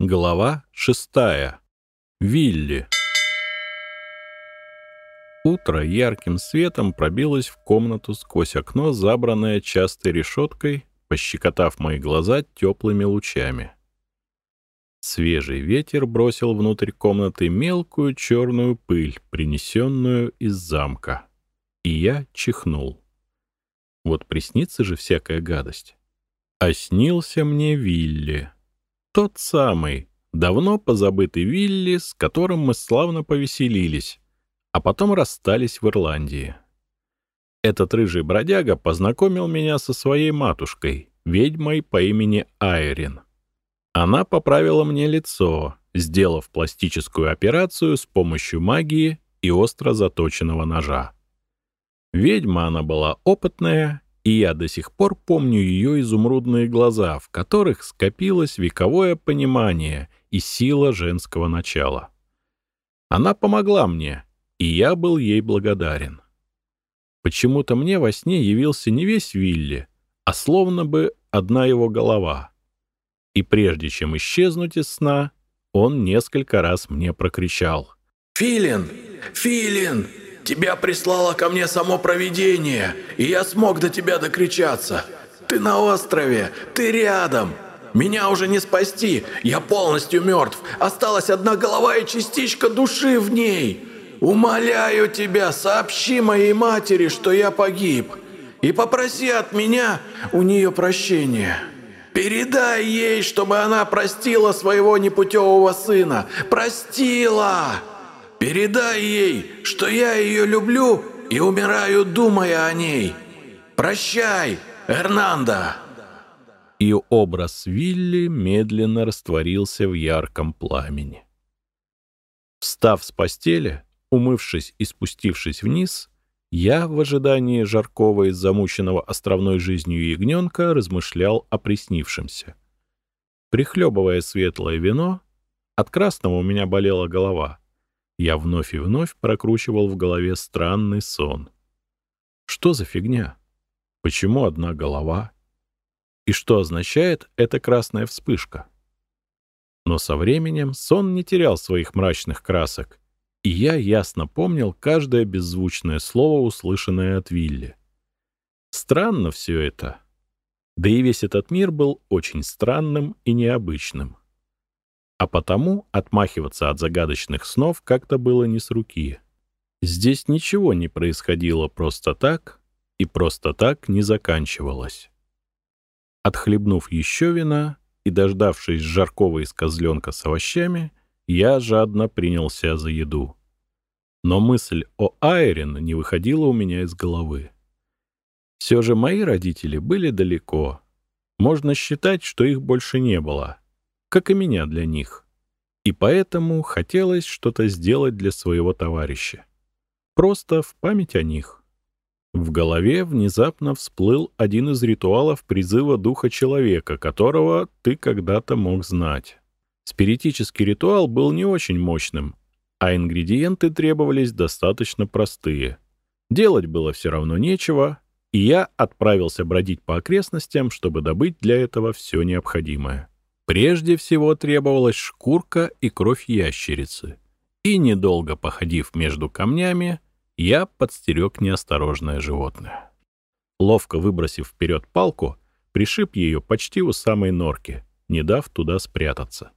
Глава шестая. Вилли. Утро ярким светом пробилось в комнату сквозь окно, забранное частой решеткой, пощекотав мои глаза теплыми лучами. Свежий ветер бросил внутрь комнаты мелкую черную пыль, принесенную из замка. И я чихнул. Вот приснится же всякая гадость. А снился мне Вилли. Тот самый, давно позабытый Вилли, с которым мы славно повеселились, а потом расстались в Ирландии. Этот рыжий бродяга познакомил меня со своей матушкой, ведьмой по имени Айрин. Она поправила мне лицо, сделав пластическую операцию с помощью магии и остро заточенного ножа. Ведьма она была опытная и я до сих пор помню ее изумрудные глаза, в которых скопилось вековое понимание и сила женского начала. Она помогла мне, и я был ей благодарен. Почему-то мне во сне явился не весь Вилли, а словно бы одна его голова. И прежде чем исчезнуть из сна, он несколько раз мне прокричал. «Филин! Филин! Тебя прислало ко мне само провидение, и я смог до тебя докричаться. Ты на острове, ты рядом. Меня уже не спасти, я полностью мертв. Осталась одна голова и частичка души в ней. Умоляю тебя, сообщи моей матери, что я погиб. И попроси от меня у нее прощения. Передай ей, чтобы она простила своего непутевого сына. Простила!» Передай ей, что я ее люблю и умираю, думая о ней. Прощай, Эрнандо!» И образ Вилли медленно растворился в ярком пламени. Встав с постели, умывшись и спустившись вниз, я, в ожидании жаркого и замученного островной жизнью ягненка, размышлял о приснившемся. Прихлебывая светлое вино, от красного у меня болела голова — я вновь и вновь прокручивал в голове странный сон. Что за фигня? Почему одна голова? И что означает эта красная вспышка? Но со временем сон не терял своих мрачных красок, и я ясно помнил каждое беззвучное слово, услышанное от Вилли. Странно все это. Да и весь этот мир был очень странным и необычным а потому отмахиваться от загадочных снов как-то было не с руки. Здесь ничего не происходило просто так, и просто так не заканчивалось. Отхлебнув еще вина и дождавшись жаркого из козленка с овощами, я жадно принялся за еду. Но мысль о Айрин не выходила у меня из головы. Все же мои родители были далеко. Можно считать, что их больше не было — как и меня для них. И поэтому хотелось что-то сделать для своего товарища. Просто в память о них. В голове внезапно всплыл один из ритуалов призыва духа человека, которого ты когда-то мог знать. Спиритический ритуал был не очень мощным, а ингредиенты требовались достаточно простые. Делать было все равно нечего, и я отправился бродить по окрестностям, чтобы добыть для этого все необходимое. Прежде всего требовалась шкурка и кровь ящерицы. И, недолго походив между камнями, я подстерег неосторожное животное. Ловко выбросив вперед палку, пришиб ее почти у самой норки, не дав туда спрятаться.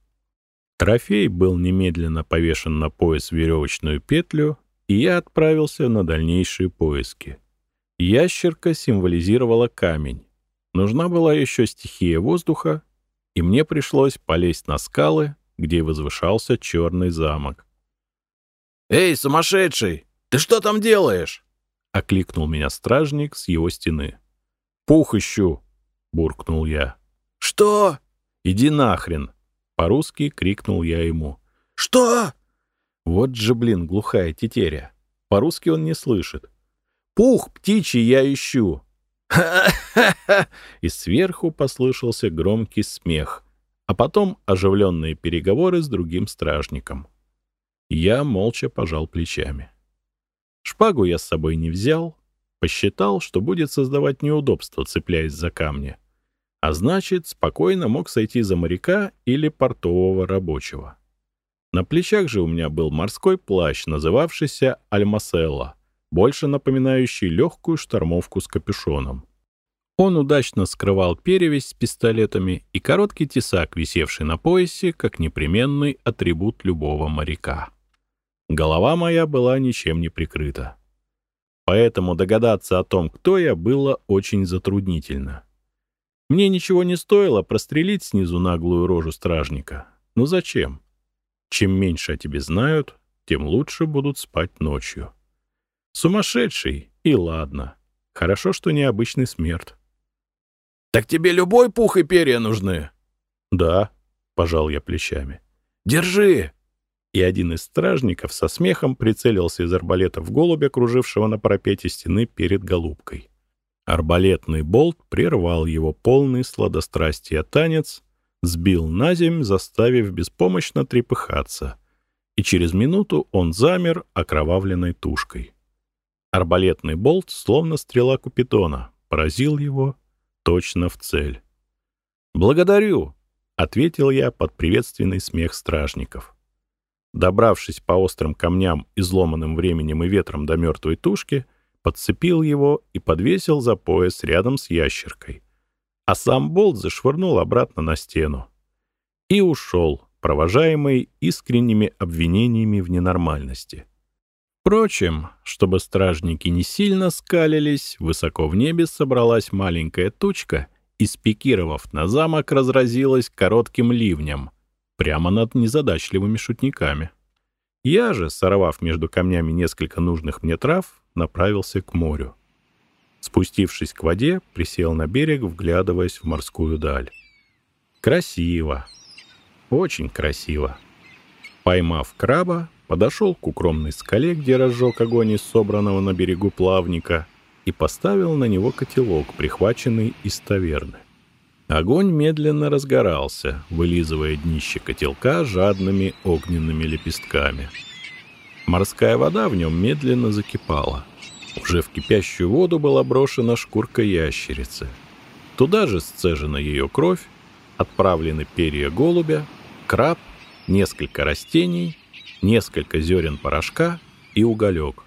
Трофей был немедленно повешен на пояс веревочную петлю, и я отправился на дальнейшие поиски. Ящерка символизировала камень. Нужна была еще стихия воздуха и мне пришлось полезть на скалы, где возвышался черный замок. «Эй, сумасшедший, ты что там делаешь?» — окликнул меня стражник с его стены. «Пух ищу!» — буркнул я. «Что?» «Иди нахрен!» — по-русски крикнул я ему. «Что?» Вот же, блин, глухая тетеря. По-русски он не слышит. «Пух птичий я ищу!» И сверху послышался громкий смех, а потом оживленные переговоры с другим стражником. Я молча пожал плечами. Шпагу я с собой не взял, посчитал, что будет создавать неудобства, цепляясь за камни. А значит, спокойно мог сойти за моряка или портового рабочего. На плечах же у меня был морской плащ, называвшийся «Альмаселла», больше напоминающий легкую штормовку с капюшоном. Он удачно скрывал перевязь с пистолетами и короткий тесак, висевший на поясе, как непременный атрибут любого моряка. Голова моя была ничем не прикрыта. Поэтому догадаться о том, кто я, было очень затруднительно. Мне ничего не стоило прострелить снизу наглую рожу стражника. Ну зачем? Чем меньше о тебе знают, тем лучше будут спать ночью. Сумасшедший, и ладно. Хорошо, что необычный смерть. «Так тебе любой пух и перья нужны?» «Да», — пожал я плечами. «Держи!» И один из стражников со смехом прицелился из арбалета в голубя, кружившего на парапете стены перед голубкой. Арбалетный болт прервал его полный сладострастия танец, сбил на земь, заставив беспомощно трепыхаться, и через минуту он замер окровавленной тушкой. Арбалетный болт, словно стрела Купидона, поразил его точно в цель. «Благодарю!» — ответил я под приветственный смех стражников. Добравшись по острым камням, изломанным временем и ветром до мертвой тушки, подцепил его и подвесил за пояс рядом с ящеркой. А сам болт зашвырнул обратно на стену. И ушел, провожаемый искренними обвинениями в ненормальности. Впрочем, чтобы стражники не сильно скалились, высоко в небе собралась маленькая тучка и, спикировав на замок, разразилась коротким ливнем, прямо над незадачливыми шутниками. Я же, сорвав между камнями несколько нужных мне трав, направился к морю. Спустившись к воде, присел на берег, вглядываясь в морскую даль. Красиво. Очень красиво. Поймав краба, подошел к укромной скале, где разжег огонь из собранного на берегу плавника, и поставил на него котелок, прихваченный из таверны. Огонь медленно разгорался, вылизывая днище котелка жадными огненными лепестками. Морская вода в нем медленно закипала. Уже в кипящую воду была брошена шкурка ящерицы. Туда же сцежена ее кровь, отправлены перья голубя, краб, несколько растений несколько зерен порошка и уголек.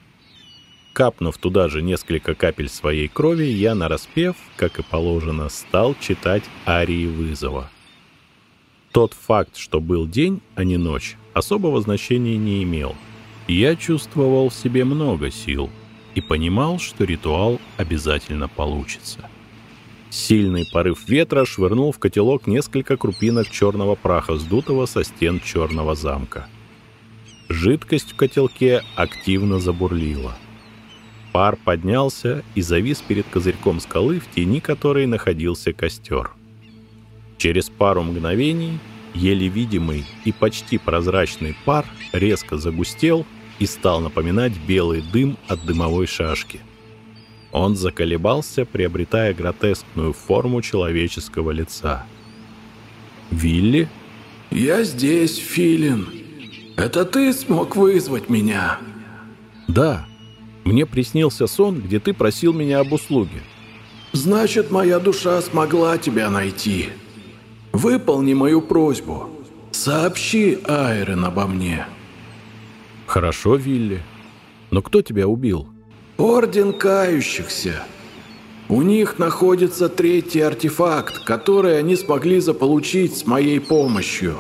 Капнув туда же несколько капель своей крови, я, нараспев, как и положено, стал читать арии вызова. Тот факт, что был день, а не ночь, особого значения не имел. Я чувствовал в себе много сил и понимал, что ритуал обязательно получится. Сильный порыв ветра швырнул в котелок несколько крупинок черного праха, сдутого со стен черного замка. Жидкость в котелке активно забурлила. Пар поднялся и завис перед козырьком скалы, в тени которой находился костер. Через пару мгновений еле видимый и почти прозрачный пар резко загустел и стал напоминать белый дым от дымовой шашки. Он заколебался, приобретая гротескную форму человеческого лица. «Вилли?» «Я здесь, Филин», это ты смог вызвать меня? Да. Мне приснился сон, где ты просил меня об услуге. Значит, моя душа смогла тебя найти. Выполни мою просьбу. Сообщи Айрен обо мне. Хорошо, Вилли. Но кто тебя убил? Орден Кающихся. У них находится третий артефакт, который они смогли заполучить с моей помощью.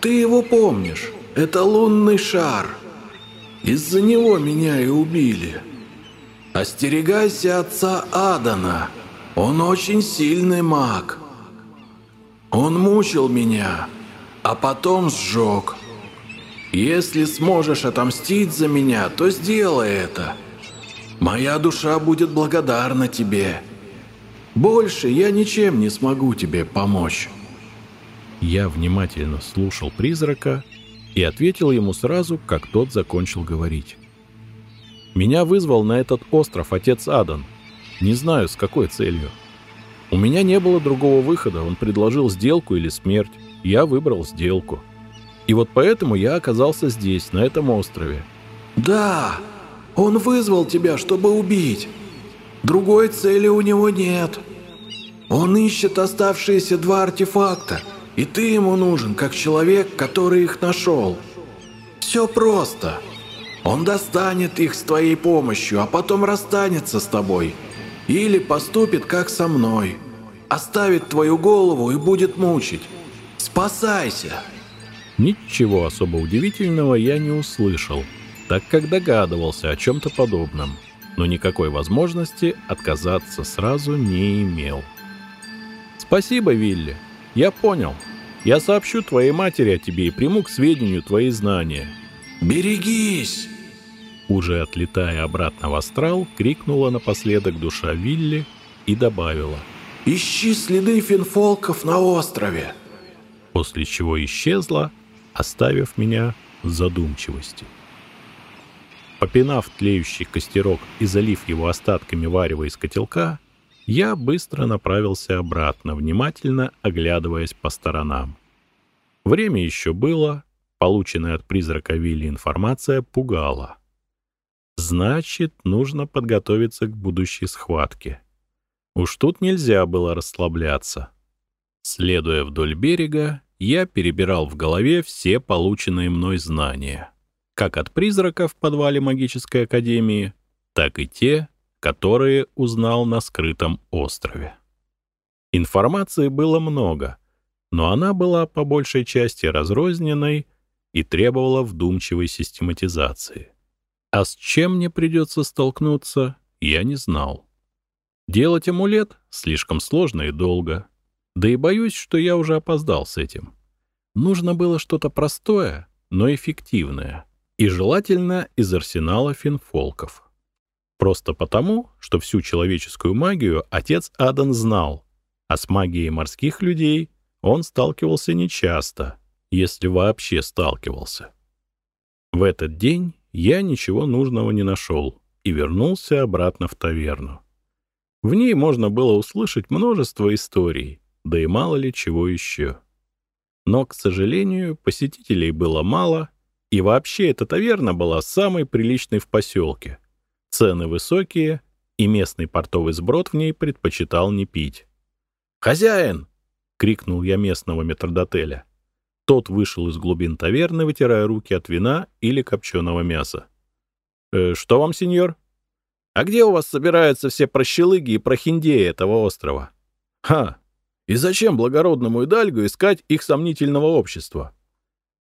Ты его помнишь? Это лунный шар. Из-за него меня и убили. Остерегайся отца Адана. Он очень сильный маг. Он мучил меня, а потом сжег. Если сможешь отомстить за меня, то сделай это. Моя душа будет благодарна тебе. Больше я ничем не смогу тебе помочь. Я внимательно слушал призрака и ответил ему сразу, как тот закончил говорить. Меня вызвал на этот остров отец Адан. Не знаю, с какой целью. У меня не было другого выхода, он предложил сделку или смерть. Я выбрал сделку. И вот поэтому я оказался здесь, на этом острове. «Да, он вызвал тебя, чтобы убить. Другой цели у него нет». Он ищет оставшиеся два артефакта, и ты ему нужен, как человек, который их нашел. Все просто. Он достанет их с твоей помощью, а потом расстанется с тобой. Или поступит, как со мной. Оставит твою голову и будет мучить. Спасайся!» Ничего особо удивительного я не услышал, так как догадывался о чем-то подобном, но никакой возможности отказаться сразу не имел. «Спасибо, Вилли. Я понял. Я сообщу твоей матери о тебе и приму к сведению твои знания». «Берегись!» Уже отлетая обратно в астрал, крикнула напоследок душа Вилли и добавила. «Ищи следы финфолков на острове!» После чего исчезла, оставив меня в задумчивости. Попинав тлеющий костерок и залив его остатками варева из котелка, я быстро направился обратно, внимательно оглядываясь по сторонам. Время еще было, полученная от призрака Вилли информация пугала. Значит, нужно подготовиться к будущей схватке. Уж тут нельзя было расслабляться. Следуя вдоль берега, я перебирал в голове все полученные мной знания. Как от призрака в подвале магической академии, так и те, которые узнал на скрытом острове. Информации было много, но она была по большей части разрозненной и требовала вдумчивой систематизации. А с чем мне придется столкнуться, я не знал. Делать амулет слишком сложно и долго. Да и боюсь, что я уже опоздал с этим. Нужно было что-то простое, но эффективное. И желательно из арсенала финфолков. Просто потому, что всю человеческую магию отец Адан знал, а с магией морских людей он сталкивался нечасто, если вообще сталкивался. В этот день я ничего нужного не нашел и вернулся обратно в таверну. В ней можно было услышать множество историй, да и мало ли чего еще. Но, к сожалению, посетителей было мало, и вообще эта таверна была самой приличной в поселке. Цены высокие, и местный портовый сброд в ней предпочитал не пить. «Хозяин!» — крикнул я местного метрдотеля. Тот вышел из глубин таверны, вытирая руки от вина или копченого мяса. «Э, «Что вам, сеньор?» «А где у вас собираются все прощелыги и прохиндеи этого острова?» «Ха! И зачем благородному Идальгу искать их сомнительного общества?»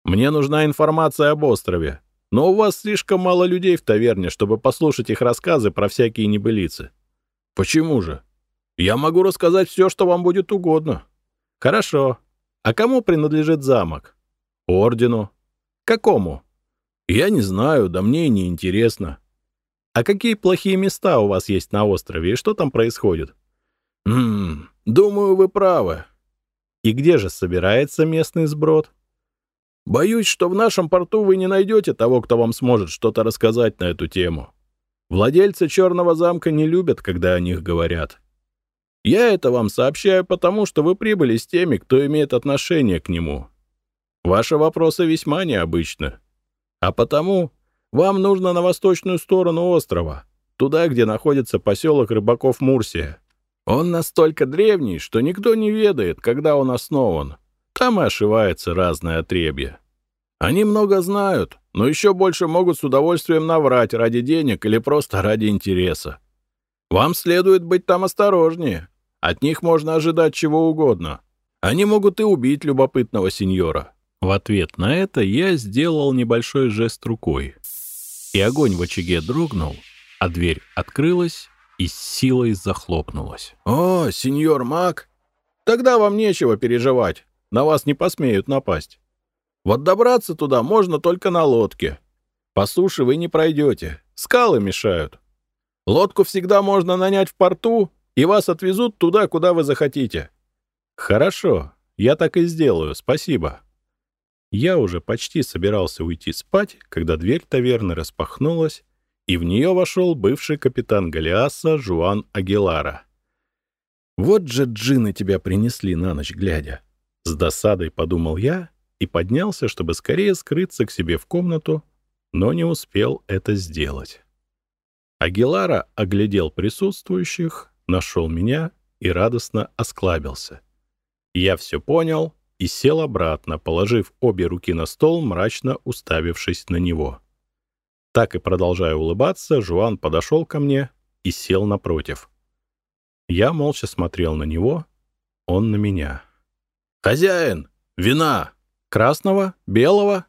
«Мне нужна информация об острове, но у вас слишком мало людей в таверне, чтобы послушать их рассказы про всякие небылицы». «Почему же? Я могу рассказать все, что вам будет угодно». «Хорошо. А кому принадлежит замок? Ордену. Какому? Я не знаю, да мне и не интересно. А какие плохие места у вас есть на острове и что там происходит? Ммм, думаю, вы правы. И где же собирается местный сброд? Боюсь, что в нашем порту вы не найдете того, кто вам сможет что-то рассказать на эту тему. Владельцы Черного замка не любят, когда о них говорят. Я это вам сообщаю потому, что вы прибыли с теми, кто имеет отношение к нему. Ваши вопросы весьма необычны. А потому вам нужно на восточную сторону острова, туда, где находится поселок рыбаков Мурсия. Он настолько древний, что никто не ведает, когда он основан. Там и ошивается разное отребье. Они много знают, но еще больше могут с удовольствием наврать ради денег или просто ради интереса. Вам следует быть там осторожнее. От них можно ожидать чего угодно. Они могут и убить любопытного сеньора. В ответ на это я сделал небольшой жест рукой. И огонь в очаге дрогнул, а дверь открылась и с силой захлопнулась. «О, сеньор Мак! Тогда вам нечего переживать. На вас не посмеют напасть. Вот добраться туда можно только на лодке. По суше вы не пройдете. Скалы мешают. Лодку всегда можно нанять в порту и вас отвезут туда, куда вы захотите». «Хорошо, я так и сделаю, спасибо». Я уже почти собирался уйти спать, когда дверь таверны распахнулась, и в нее вошел бывший капитан Голиаса Жуан Агилара. «Вот же джины тебя принесли на ночь глядя!» С досадой подумал я и поднялся, чтобы скорее скрыться к себе в комнату, но не успел это сделать. Агилара оглядел присутствующих, нашел меня и радостно осклабился. Я все понял и сел обратно, положив обе руки на стол, мрачно уставившись на него. Так и продолжая улыбаться, Жуан подошел ко мне и сел напротив. Я молча смотрел на него, он на меня. «Хозяин, вина! Красного? Белого?»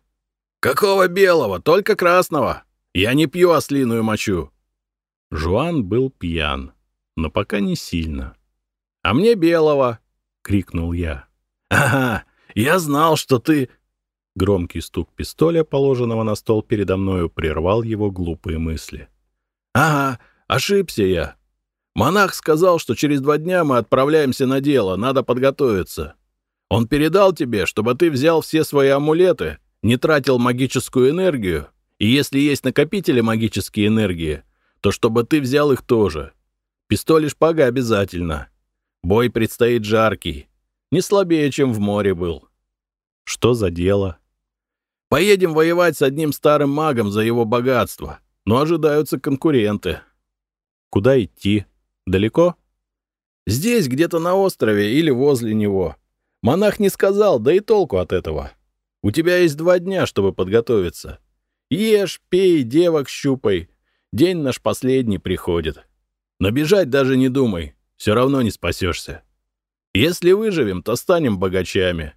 «Какого белого? Только красного! Я не пью ослиную мочу!» Жуан был пьян, но пока не сильно. «А мне белого!» — крикнул я. «Ага, я знал, что ты...» Громкий стук пистоля, положенного на стол передо мною, прервал его глупые мысли. «Ага, ошибся я. Монах сказал, что через два дня мы отправляемся на дело, надо подготовиться. Он передал тебе, чтобы ты взял все свои амулеты, не тратил магическую энергию, и если есть накопители магической энергии, то чтобы ты взял их тоже. Пистоль и шпага обязательно. Бой предстоит жаркий, не слабее, чем в море был. Что за дело? Поедем воевать с одним старым магом за его богатство, но ожидаются конкуренты. Куда идти? Далеко? Здесь, где-то на острове или возле него. Монах не сказал, да и толку от этого. У тебя есть два дня, чтобы подготовиться. Ешь, пей, девок щупай. День наш последний приходит. Но бежать даже не думай, все равно не спасешься. Если выживем, то станем богачами.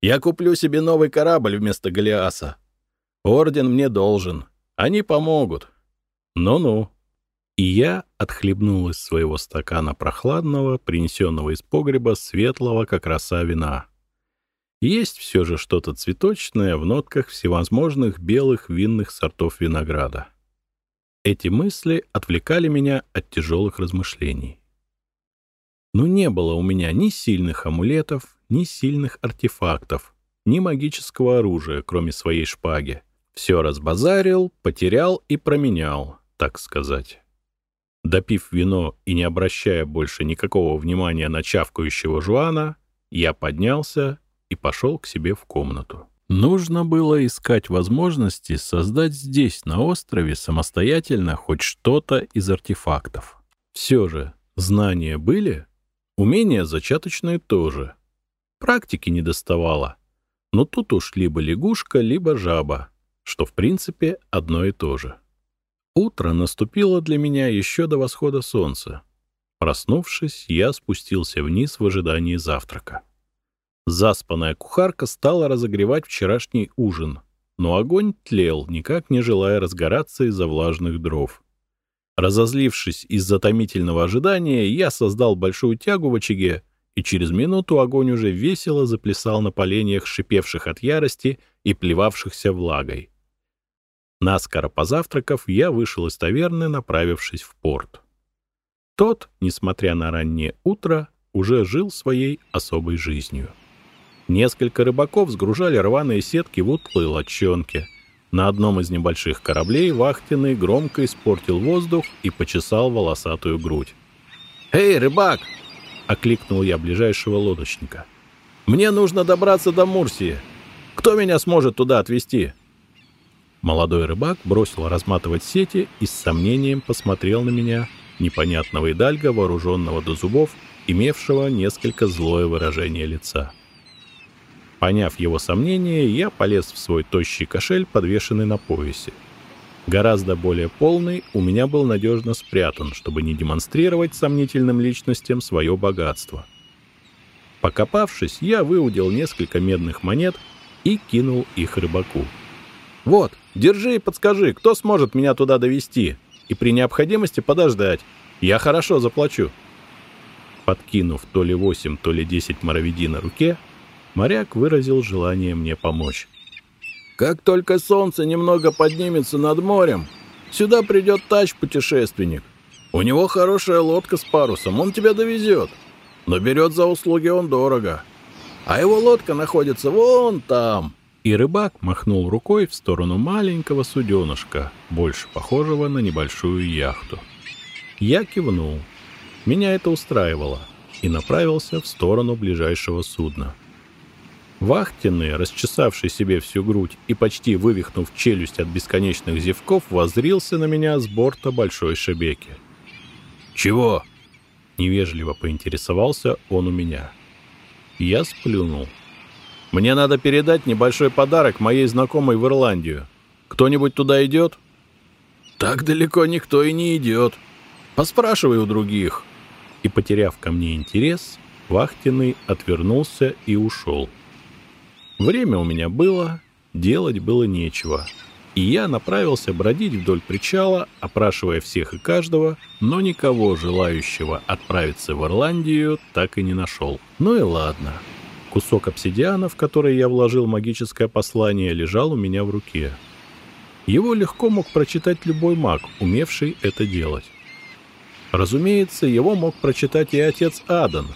Я куплю себе новый корабль вместо Голиаса. Орден мне должен. Они помогут. Ну-ну. И я отхлебнул из своего стакана прохладного, принесенного из погреба, светлого, как роса вина. Есть все же что-то цветочное в нотках всевозможных белых винных сортов винограда. Эти мысли отвлекали меня от тяжелых размышлений. Но не было у меня ни сильных амулетов, ни сильных артефактов, ни магического оружия, кроме своей шпаги. Все разбазарил, потерял и променял, так сказать. Допив вино и не обращая больше никакого внимания на чавкающего Жуана, я поднялся и пошел к себе в комнату. Нужно было искать возможности создать здесь, на острове, самостоятельно хоть что-то из артефактов. Все же, знания были, умения зачаточные тоже. Практики не доставало. Но тут уж либо лягушка, либо жаба, что в принципе одно и то же. Утро наступило для меня еще до восхода солнца. Проснувшись, я спустился вниз в ожидании завтрака. Заспанная кухарка стала разогревать вчерашний ужин, но огонь тлел, никак не желая разгораться из-за влажных дров. Разозлившись из-за томительного ожидания, я создал большую тягу в очаге, и через минуту огонь уже весело заплясал на поленьях, шипевших от ярости и плевавшихся влагой. Наскоро позавтракав, я вышел из таверны, направившись в порт. Тот, несмотря на раннее утро, уже жил своей особой жизнью. Несколько рыбаков сгружали рваные сетки в утлые лодчонки. На одном из небольших кораблей вахтенный громко испортил воздух и почесал волосатую грудь. «Эй, рыбак!» — окликнул я ближайшего лодочника. «Мне нужно добраться до Мурсии. Кто меня сможет туда отвезти?» Молодой рыбак бросил разматывать сети и с сомнением посмотрел на меня, непонятного идальга, вооруженного до зубов, имевшего несколько злое выражение лица. Поняв его сомнения, я полез в свой тощий кошель, подвешенный на поясе. Гораздо более полный у меня был надежно спрятан, чтобы не демонстрировать сомнительным личностям свое богатство. Покопавшись, я выудил несколько медных монет и кинул их рыбаку. «Вот, держи и подскажи, кто сможет меня туда довести и при необходимости подождать. Я хорошо заплачу». Подкинув то ли восемь, то ли десять моровиди на руке, моряк выразил желание мне помочь. «Как только солнце немного поднимется над морем, сюда придет тач-путешественник. У него хорошая лодка с парусом, он тебя довезет. Но берет за услуги он дорого. А его лодка находится вон там». И рыбак махнул рукой в сторону маленького суденышка, больше похожего на небольшую яхту. Я кивнул. Меня это устраивало и направился в сторону ближайшего судна. Вахтенный, расчесавший себе всю грудь и почти вывихнув челюсть от бесконечных зевков, возрился на меня с борта большой шебеки. «Чего?» Невежливо поинтересовался он у меня. Я сплюнул. «Мне надо передать небольшой подарок моей знакомой в Ирландию. Кто-нибудь туда идет?» «Так далеко никто и не идет. Поспрашивай у других». И, потеряв ко мне интерес, Вахтенный отвернулся и ушел. Время у меня было, делать было нечего — и я направился бродить вдоль причала, опрашивая всех и каждого, но никого желающего отправиться в Ирландию так и не нашел. Ну и ладно. Кусок обсидиана, в который я вложил магическое послание, лежал у меня в руке. Его легко мог прочитать любой маг, умевший это делать. Разумеется, его мог прочитать и отец Адан,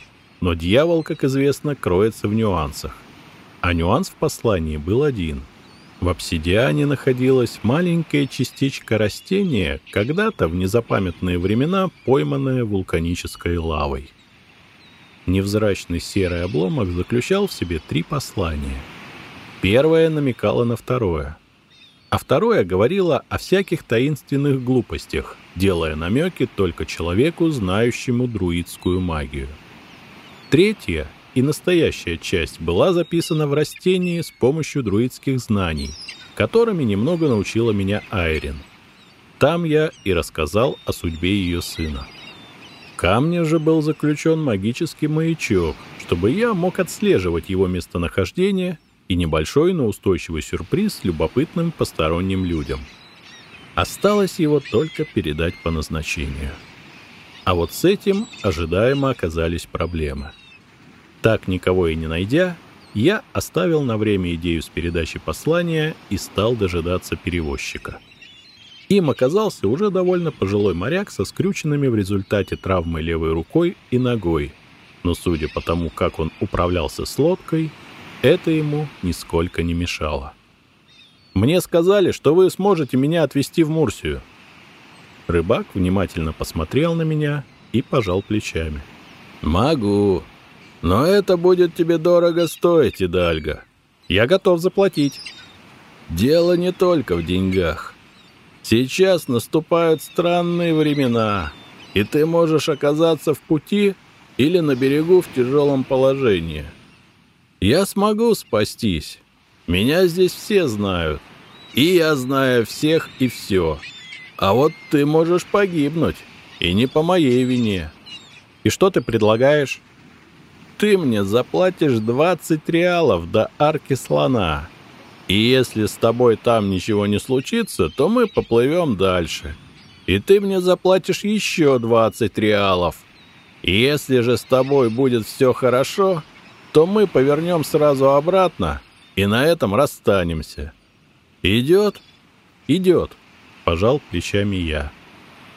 но дьявол, как известно, кроется в нюансах. А нюанс в послании был один — в обсидиане находилась маленькая частичка растения, когда-то в незапамятные времена пойманная вулканической лавой. Невзрачный серый обломок заключал в себе три послания. Первое намекало на второе, а второе говорило о всяких таинственных глупостях, делая намеки только человеку, знающему друидскую магию. Третье и настоящая часть была записана в растении с помощью друидских знаний, которыми немного научила меня Айрин. Там я и рассказал о судьбе ее сына. Камне же был заключен магический маячок, чтобы я мог отслеживать его местонахождение и небольшой, но устойчивый сюрприз любопытным посторонним людям. Осталось его только передать по назначению. А вот с этим ожидаемо оказались проблемы. Так, никого и не найдя, я оставил на время идею с передачей послания и стал дожидаться перевозчика. Им оказался уже довольно пожилой моряк со скрюченными в результате травмы левой рукой и ногой, но судя по тому, как он управлялся с лодкой, это ему нисколько не мешало. «Мне сказали, что вы сможете меня отвезти в Мурсию». Рыбак внимательно посмотрел на меня и пожал плечами. «Могу», но это будет тебе дорого стоить, Идальга. Я готов заплатить. Дело не только в деньгах. Сейчас наступают странные времена, и ты можешь оказаться в пути или на берегу в тяжелом положении. Я смогу спастись. Меня здесь все знают. И я знаю всех и все. А вот ты можешь погибнуть. И не по моей вине. И что ты предлагаешь? ты мне заплатишь 20 реалов до арки слона. И если с тобой там ничего не случится, то мы поплывем дальше. И ты мне заплатишь еще 20 реалов. И если же с тобой будет все хорошо, то мы повернем сразу обратно и на этом расстанемся. Идет? Идет, пожал плечами я.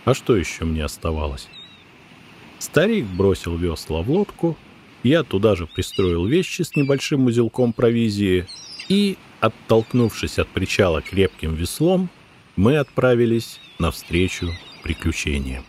А что еще мне оставалось? Старик бросил весла в лодку, я туда же пристроил вещи с небольшим узелком провизии и, оттолкнувшись от причала крепким веслом, мы отправились навстречу приключениям.